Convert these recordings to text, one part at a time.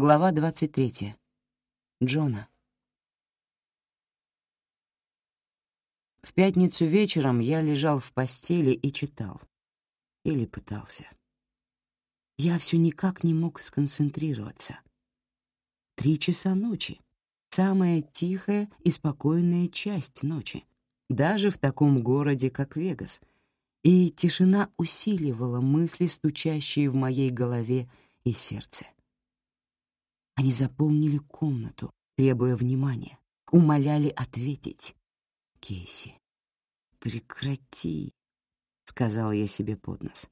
Глава 23. Джона. В пятницу вечером я лежал в постели и читал. Или пытался. Я все никак не мог сконцентрироваться. Три часа ночи. Самая тихая и спокойная часть ночи. Даже в таком городе, как Вегас. И тишина усиливала мысли, стучащие в моей голове и сердце. Они заполнили комнату, требуя внимания, умоляли ответить. «Кейси, прекрати», — сказала я себе под нос.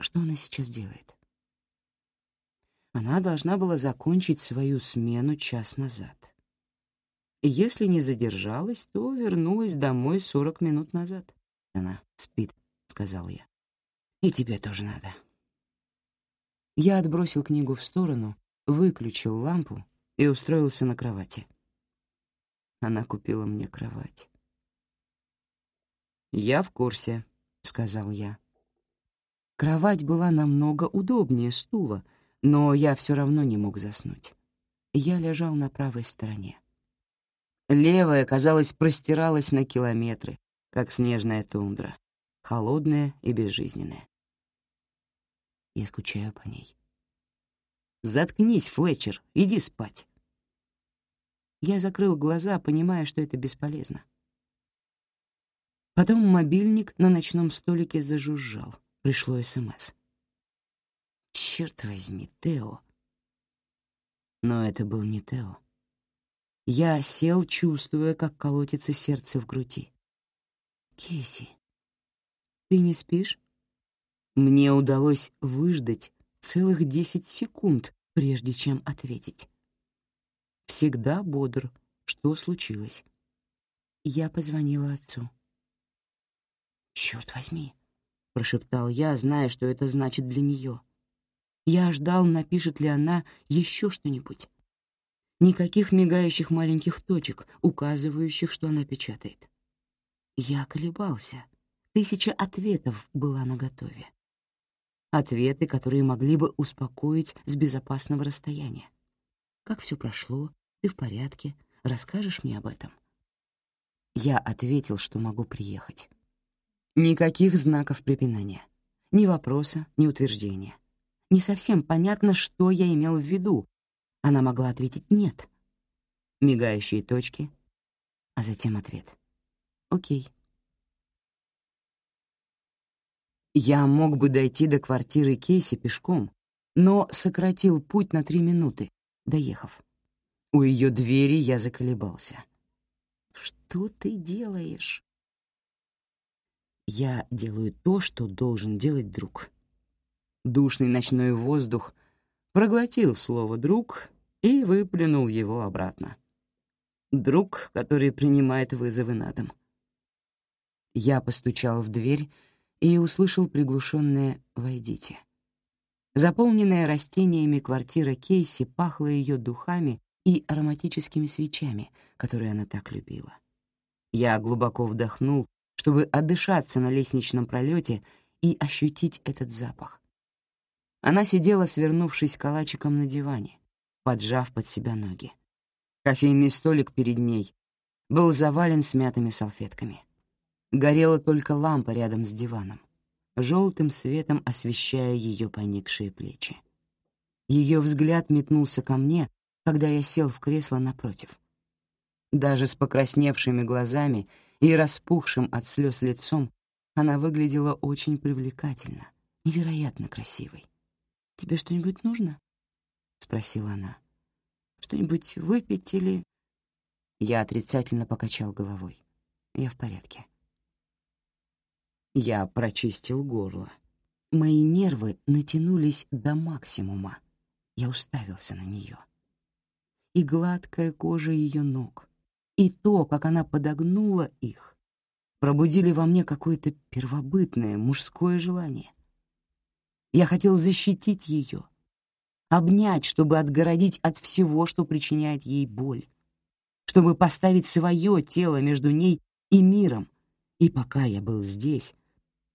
Что она сейчас делает? Она должна была закончить свою смену час назад. Если не задержалась, то вернулась домой сорок минут назад. Она спит, — сказал я. И тебе тоже надо. Я отбросил книгу в сторону выключил лампу и устроился на кровати. Она купила мне кровать. «Я в курсе», — сказал я. Кровать была намного удобнее стула, но я все равно не мог заснуть. Я лежал на правой стороне. Левая, казалось, простиралась на километры, как снежная тундра, холодная и безжизненная. Я скучаю по ней. «Заткнись, Флетчер, иди спать». Я закрыл глаза, понимая, что это бесполезно. Потом мобильник на ночном столике зажужжал. Пришло СМС. «Черт возьми, Тео». Но это был не Тео. Я сел, чувствуя, как колотится сердце в груди. «Киси, ты не спишь?» Мне удалось выждать целых десять секунд, прежде чем ответить. Всегда бодр. Что случилось? Я позвонила отцу. «Черт возьми!» — прошептал я, зная, что это значит для нее. Я ждал, напишет ли она еще что-нибудь. Никаких мигающих маленьких точек, указывающих, что она печатает. Я колебался. Тысяча ответов была наготове ответы, которые могли бы успокоить с безопасного расстояния. «Как все прошло? Ты в порядке? Расскажешь мне об этом?» Я ответил, что могу приехать. Никаких знаков препинания. Ни вопроса, ни утверждения. Не совсем понятно, что я имел в виду. Она могла ответить «нет». Мигающие точки, а затем ответ. «Окей». Я мог бы дойти до квартиры Кейси пешком, но сократил путь на три минуты, доехав. У ее двери я заколебался. «Что ты делаешь?» Я делаю то, что должен делать друг. Душный ночной воздух проглотил слово «друг» и выплюнул его обратно. Друг, который принимает вызовы на дом. Я постучал в дверь, и услышал приглушенное «Войдите». Заполненная растениями квартира Кейси пахла ее духами и ароматическими свечами, которые она так любила. Я глубоко вдохнул, чтобы отдышаться на лестничном пролете и ощутить этот запах. Она сидела, свернувшись калачиком на диване, поджав под себя ноги. Кофейный столик перед ней был завален смятыми салфетками. Горела только лампа рядом с диваном, желтым светом освещая ее поникшие плечи. Ее взгляд метнулся ко мне, когда я сел в кресло напротив. Даже с покрасневшими глазами и распухшим от слез лицом она выглядела очень привлекательно, невероятно красивой. «Тебе что-нибудь нужно?» — спросила она. «Что-нибудь выпить или...» Я отрицательно покачал головой. «Я в порядке». Я прочистил горло. Мои нервы натянулись до максимума. Я уставился на нее. И гладкая кожа ее ног, и то, как она подогнула их, пробудили во мне какое-то первобытное мужское желание. Я хотел защитить ее, обнять, чтобы отгородить от всего, что причиняет ей боль, чтобы поставить свое тело между ней и миром. И пока я был здесь,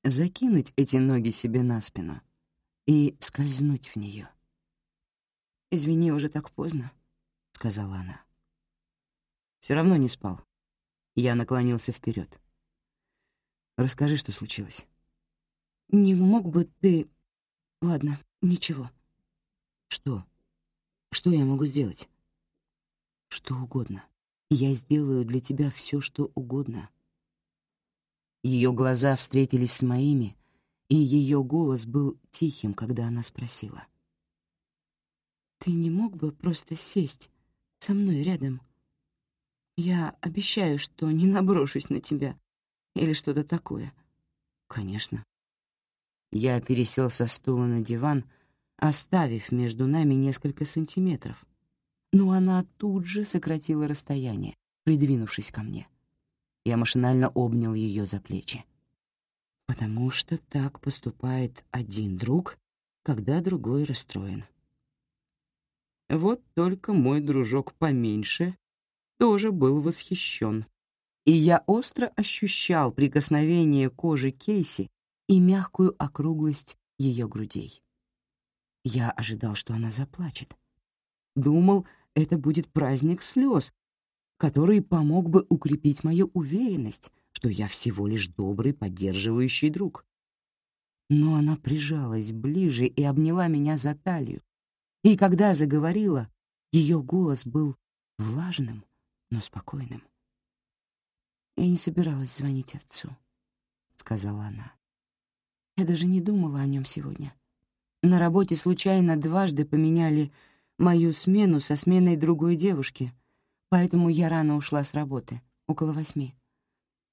закинуть эти ноги себе на спину и скользнуть в нее. «Извини, уже так поздно», — сказала она. Все равно не спал. Я наклонился вперед. Расскажи, что случилось. Не мог бы ты... Ладно, ничего. Что? Что я могу сделать? Что угодно. Я сделаю для тебя все, что угодно. Ее глаза встретились с моими, и ее голос был тихим, когда она спросила. «Ты не мог бы просто сесть со мной рядом? Я обещаю, что не наброшусь на тебя или что-то такое». «Конечно». Я пересел со стула на диван, оставив между нами несколько сантиметров, но она тут же сократила расстояние, придвинувшись ко мне. Я машинально обнял ее за плечи. Потому что так поступает один друг, когда другой расстроен. Вот только мой дружок поменьше тоже был восхищен. И я остро ощущал прикосновение кожи Кейси и мягкую округлость ее грудей. Я ожидал, что она заплачет. Думал, это будет праздник слез, который помог бы укрепить мою уверенность, что я всего лишь добрый поддерживающий друг. Но она прижалась ближе и обняла меня за талию. И когда заговорила, ее голос был влажным, но спокойным. «Я не собиралась звонить отцу», — сказала она. «Я даже не думала о нем сегодня. На работе случайно дважды поменяли мою смену со сменой другой девушки, поэтому я рано ушла с работы, около восьми.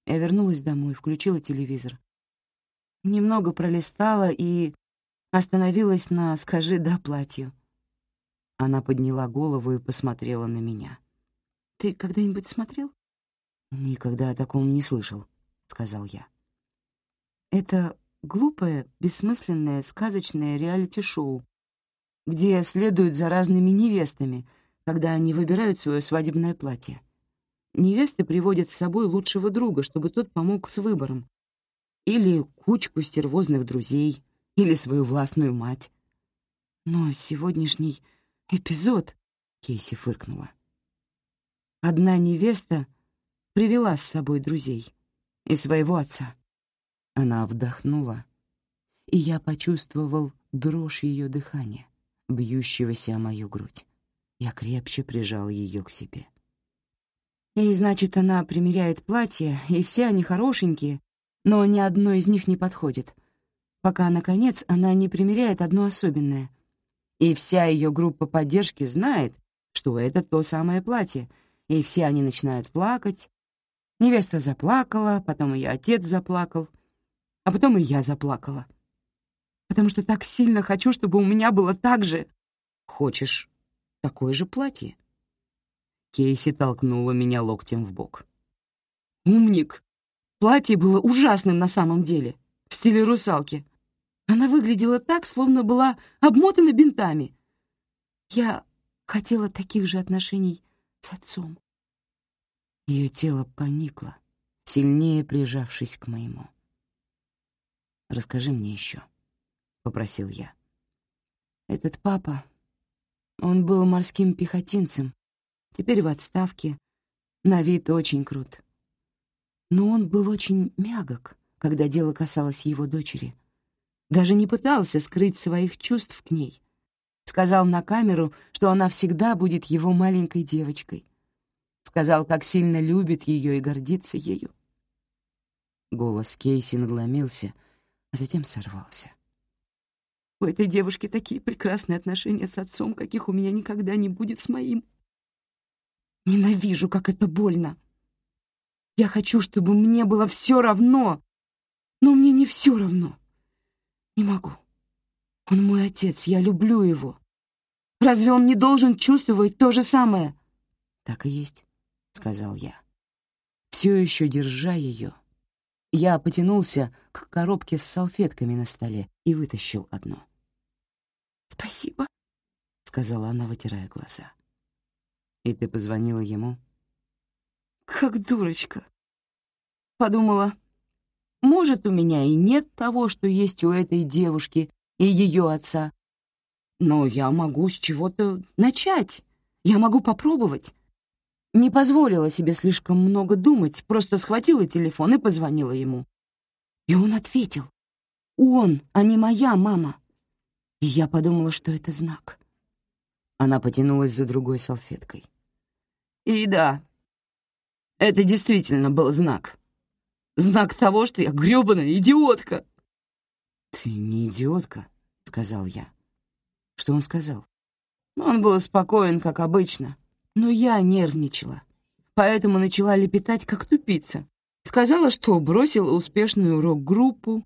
Я вернулась домой, включила телевизор. Немного пролистала и остановилась на «Скажи да платью». Она подняла голову и посмотрела на меня. «Ты когда-нибудь смотрел?» «Никогда о таком не слышал», — сказал я. «Это глупое, бессмысленное, сказочное реалити-шоу, где следуют за разными невестами, когда они выбирают свое свадебное платье. Невесты приводят с собой лучшего друга, чтобы тот помог с выбором. Или кучку стервозных друзей, или свою властную мать. Но сегодняшний эпизод, Кейси фыркнула. Одна невеста привела с собой друзей и своего отца. Она вдохнула, и я почувствовал дрожь ее дыхания бьющегося о мою грудь. Я крепче прижал ее к себе. И, значит, она примеряет платье, и все они хорошенькие, но ни одно из них не подходит, пока, наконец, она не примеряет одно особенное. И вся ее группа поддержки знает, что это то самое платье, и все они начинают плакать. Невеста заплакала, потом ее отец заплакал, а потом и я заплакала потому что так сильно хочу, чтобы у меня было так же. Хочешь такое же платье?» Кейси толкнула меня локтем в бок. «Умник! Платье было ужасным на самом деле, в стиле русалки. Она выглядела так, словно была обмотана бинтами. Я хотела таких же отношений с отцом». Ее тело поникло, сильнее прижавшись к моему. «Расскажи мне еще», попросил я. Этот папа, он был морским пехотинцем, теперь в отставке, на вид очень крут. Но он был очень мягок, когда дело касалось его дочери. Даже не пытался скрыть своих чувств к ней. Сказал на камеру, что она всегда будет его маленькой девочкой. Сказал, как сильно любит ее и гордится ею. Голос Кейси надломился, а затем сорвался. У этой девушки такие прекрасные отношения с отцом, каких у меня никогда не будет с моим. Ненавижу, как это больно. Я хочу, чтобы мне было все равно, но мне не все равно. Не могу. Он мой отец, я люблю его. Разве он не должен чувствовать то же самое? Так и есть, — сказал я. Все еще держа ее, я потянулся к коробке с салфетками на столе и вытащил одну. «Спасибо», — сказала она, вытирая глаза. «И ты позвонила ему?» «Как дурочка!» Подумала, может, у меня и нет того, что есть у этой девушки и ее отца. Но я могу с чего-то начать. Я могу попробовать. Не позволила себе слишком много думать, просто схватила телефон и позвонила ему. И он ответил. Он, а не моя мама. И я подумала, что это знак. Она потянулась за другой салфеткой. И да, это действительно был знак. Знак того, что я грёбаная идиотка. «Ты не идиотка», — сказал я. Что он сказал? Он был спокоен, как обычно, но я нервничала, поэтому начала лепетать, как тупица. Сказала, что бросила успешную рок-группу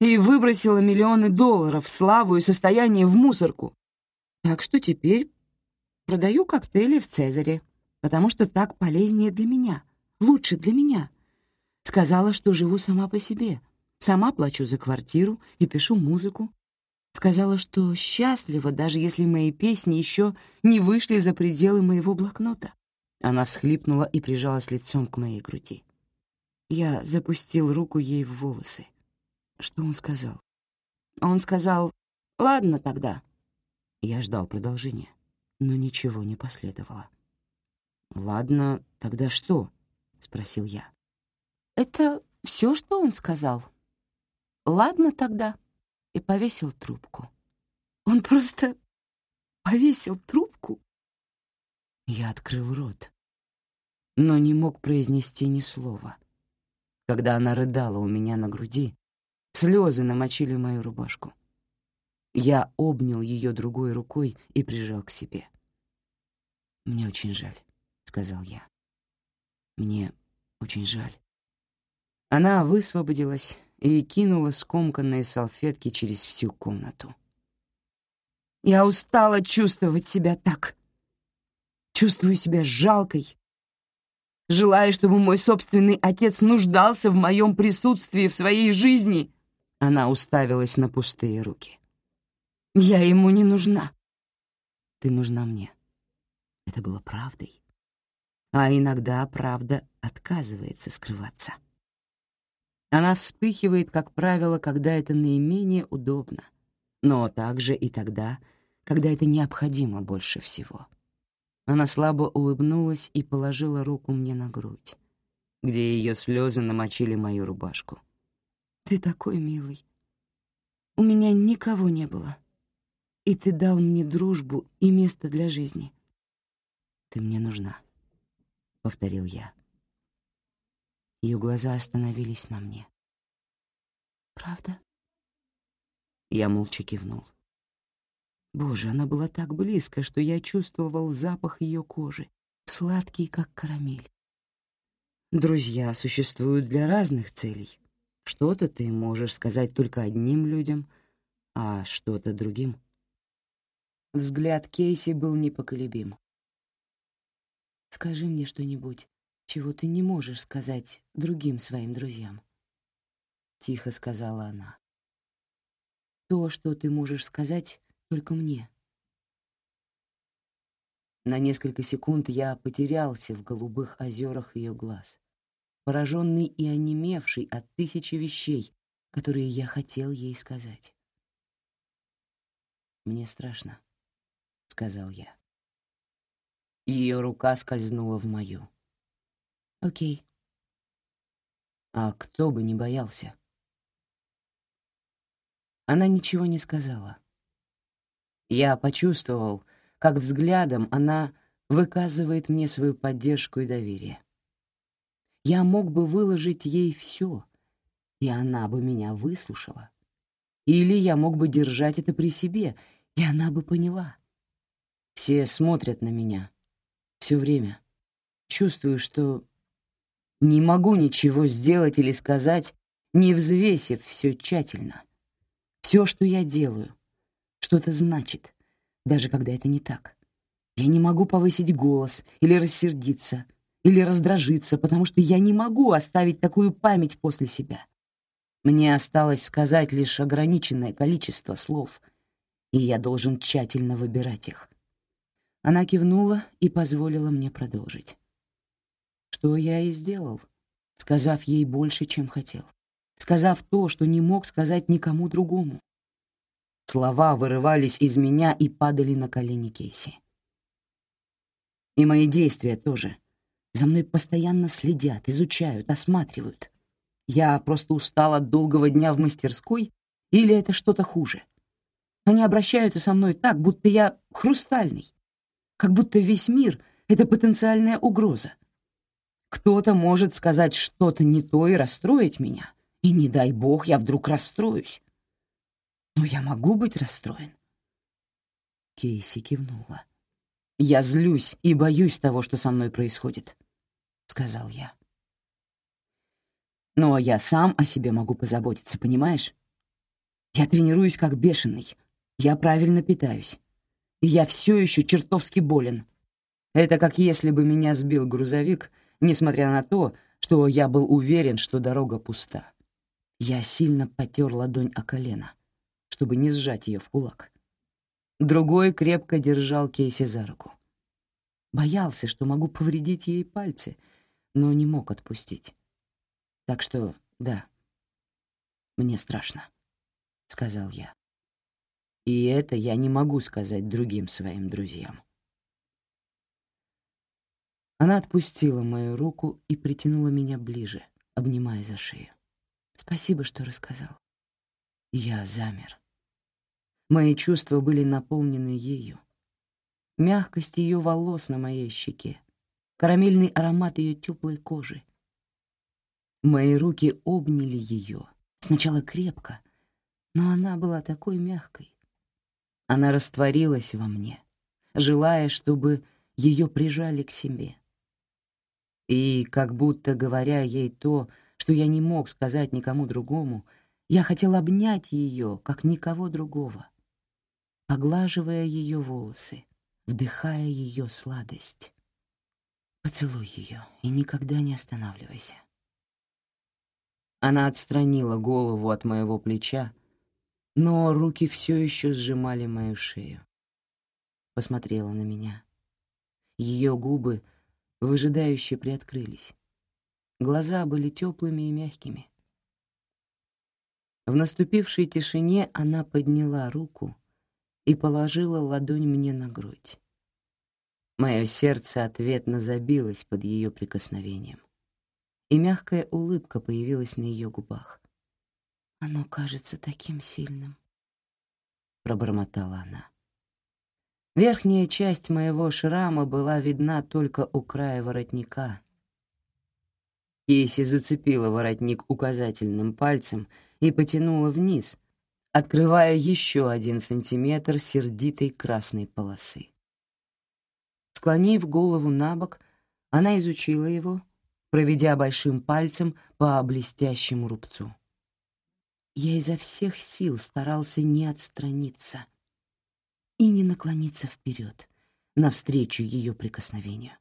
и выбросила миллионы долларов, славу и состояние в мусорку. Так что теперь продаю коктейли в Цезаре, потому что так полезнее для меня, лучше для меня. Сказала, что живу сама по себе, сама плачу за квартиру и пишу музыку. Сказала, что счастлива, даже если мои песни еще не вышли за пределы моего блокнота. Она всхлипнула и прижалась лицом к моей груди. Я запустил руку ей в волосы. Что он сказал? Он сказал, «Ладно тогда». Я ждал продолжения, но ничего не последовало. «Ладно, тогда что?» — спросил я. «Это все, что он сказал?» «Ладно тогда». И повесил трубку. Он просто повесил трубку? Я открыл рот, но не мог произнести ни слова. Когда она рыдала у меня на груди, слезы намочили мою рубашку. Я обнял ее другой рукой и прижал к себе. «Мне очень жаль», — сказал я. «Мне очень жаль». Она высвободилась и кинула скомканные салфетки через всю комнату. «Я устала чувствовать себя так. Чувствую себя жалкой желая, чтобы мой собственный отец нуждался в моем присутствии в своей жизни. Она уставилась на пустые руки. Я ему не нужна. Ты нужна мне. Это было правдой. А иногда правда отказывается скрываться. Она вспыхивает, как правило, когда это наименее удобно, но также и тогда, когда это необходимо больше всего. Она слабо улыбнулась и положила руку мне на грудь, где ее слезы намочили мою рубашку. «Ты такой милый. У меня никого не было. И ты дал мне дружбу и место для жизни. Ты мне нужна», — повторил я. Ее глаза остановились на мне. «Правда?» Я молча кивнул. Боже, она была так близко, что я чувствовал запах ее кожи, сладкий, как карамель. Друзья существуют для разных целей. Что-то ты можешь сказать только одним людям, а что-то другим. Взгляд Кейси был непоколебим. «Скажи мне что-нибудь, чего ты не можешь сказать другим своим друзьям», — тихо сказала она. «То, что ты можешь сказать только мне. На несколько секунд я потерялся в голубых озерах ее глаз, пораженный и онемевший от тысячи вещей, которые я хотел ей сказать. «Мне страшно», — сказал я. Ее рука скользнула в мою. «Окей». «А кто бы не боялся?» Она ничего не сказала. Я почувствовал, как взглядом она выказывает мне свою поддержку и доверие. Я мог бы выложить ей все, и она бы меня выслушала. Или я мог бы держать это при себе, и она бы поняла. Все смотрят на меня все время. Чувствую, что не могу ничего сделать или сказать, не взвесив все тщательно. Все, что я делаю, что-то значит, даже когда это не так. Я не могу повысить голос или рассердиться, или раздражиться, потому что я не могу оставить такую память после себя. Мне осталось сказать лишь ограниченное количество слов, и я должен тщательно выбирать их. Она кивнула и позволила мне продолжить. Что я и сделал, сказав ей больше, чем хотел, сказав то, что не мог сказать никому другому. Слова вырывались из меня и падали на колени Кейси. И мои действия тоже. За мной постоянно следят, изучают, осматривают. Я просто устал от долгого дня в мастерской, или это что-то хуже? Они обращаются со мной так, будто я хрустальный, как будто весь мир — это потенциальная угроза. Кто-то может сказать что-то не то и расстроить меня, и не дай бог я вдруг расстроюсь. Но я могу быть расстроен. Кейси кивнула. «Я злюсь и боюсь того, что со мной происходит», — сказал я. «Но я сам о себе могу позаботиться, понимаешь? Я тренируюсь как бешеный, я правильно питаюсь, и я все еще чертовски болен. Это как если бы меня сбил грузовик, несмотря на то, что я был уверен, что дорога пуста. Я сильно потер ладонь о колено, чтобы не сжать ее в кулак. Другой крепко держал Кейси за руку. Боялся, что могу повредить ей пальцы, но не мог отпустить. Так что, да, мне страшно, — сказал я. И это я не могу сказать другим своим друзьям. Она отпустила мою руку и притянула меня ближе, обнимая за шею. Спасибо, что рассказал. Я замер. Мои чувства были наполнены ею. Мягкость ее волос на моей щеке, карамельный аромат ее теплой кожи. Мои руки обняли ее, сначала крепко, но она была такой мягкой. Она растворилась во мне, желая, чтобы ее прижали к себе. И, как будто говоря ей то, что я не мог сказать никому другому, я хотел обнять ее, как никого другого, поглаживая ее волосы, вдыхая ее сладость. Поцелуй ее и никогда не останавливайся. Она отстранила голову от моего плеча, но руки все еще сжимали мою шею. Посмотрела на меня. Ее губы выжидающе приоткрылись. Глаза были теплыми и мягкими. В наступившей тишине она подняла руку и положила ладонь мне на грудь. Мое сердце ответно забилось под ее прикосновением, и мягкая улыбка появилась на ее губах. «Оно кажется таким сильным», — пробормотала она. Верхняя часть моего шрама была видна только у края воротника, Кейси зацепила воротник указательным пальцем и потянула вниз, открывая еще один сантиметр сердитой красной полосы. Склонив голову на бок, она изучила его, проведя большим пальцем по блестящему рубцу. Я изо всех сил старался не отстраниться и не наклониться вперед, навстречу ее прикосновению.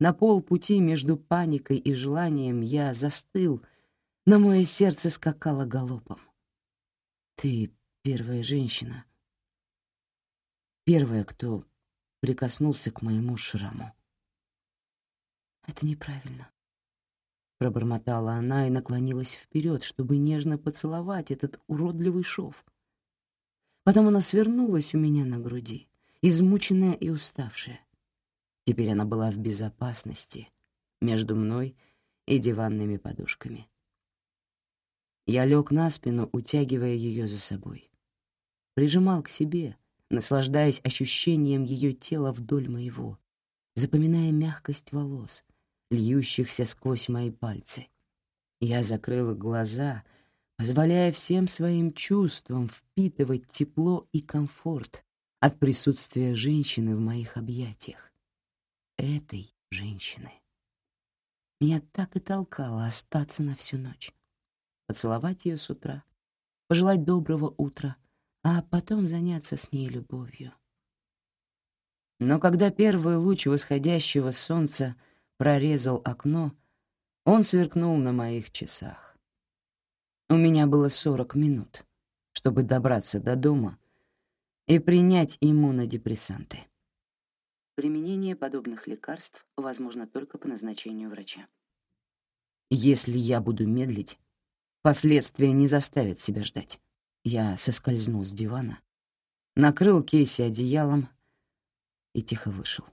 На полпути между паникой и желанием я застыл, но мое сердце скакало галопом. Ты первая женщина, первая, кто прикоснулся к моему шраму. Это неправильно. Пробормотала она и наклонилась вперед, чтобы нежно поцеловать этот уродливый шов. Потом она свернулась у меня на груди, измученная и уставшая. Теперь она была в безопасности между мной и диванными подушками. Я лег на спину, утягивая ее за собой. Прижимал к себе, наслаждаясь ощущением ее тела вдоль моего, запоминая мягкость волос, льющихся сквозь мои пальцы. Я закрыла глаза, позволяя всем своим чувствам впитывать тепло и комфорт от присутствия женщины в моих объятиях этой женщины. Меня так и толкало остаться на всю ночь, поцеловать ее с утра, пожелать доброго утра, а потом заняться с ней любовью. Но когда первый луч восходящего солнца прорезал окно, он сверкнул на моих часах. У меня было сорок минут, чтобы добраться до дома и принять иммунодепрессанты. Применение подобных лекарств возможно только по назначению врача. Если я буду медлить, последствия не заставят себя ждать. Я соскользнул с дивана, накрыл Кейси одеялом и тихо вышел.